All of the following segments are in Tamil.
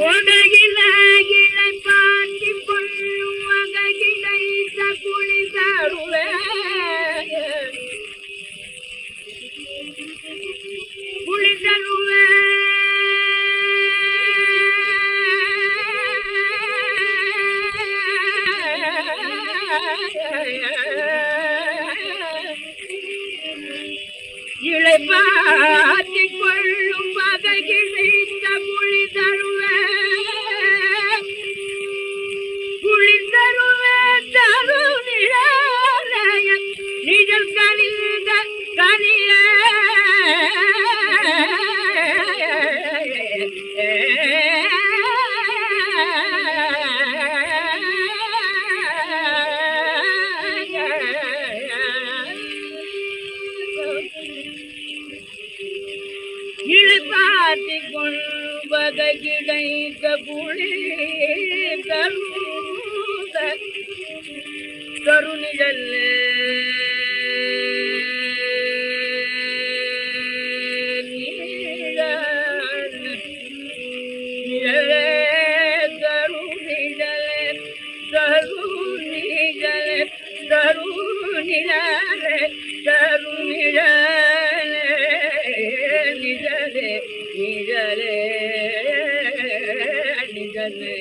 கொடகில இலை கொள்ளும் வகையிடைத்த குழி தருவே குழி தருவே இளை பாத்தி கொள்ளும் வகையிடைத்த இழப்பாத்தி கொள்வத கிடைத்த புலி தருத நிழலே நிழலே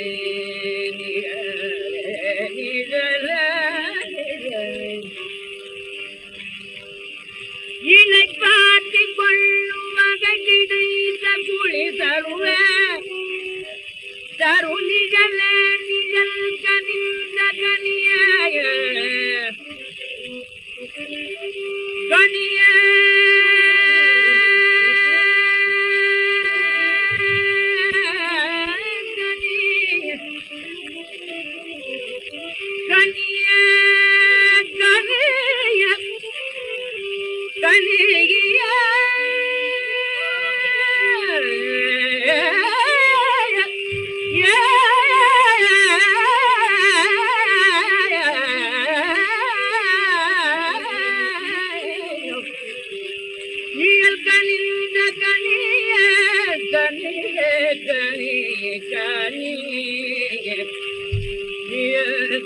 நிழலே இலை பாட்டி கொள்ளும் மகன் கிடைத்த குழி தருவே. தருணிகள் கனிந்த கனிய கனிய கனிய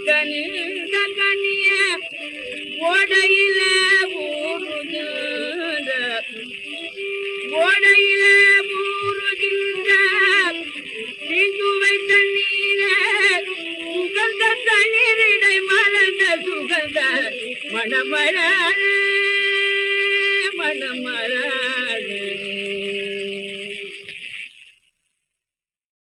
கனிய கனிந்த சுகந்த மலர்ந்த சுகந்த மணமர மணமர